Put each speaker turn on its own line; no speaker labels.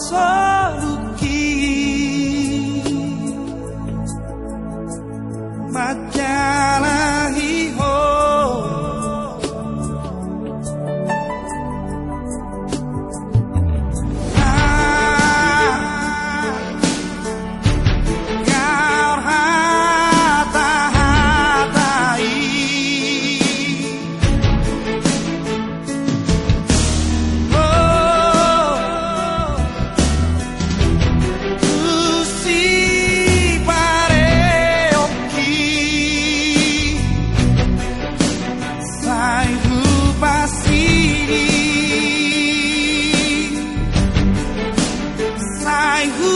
sun. high.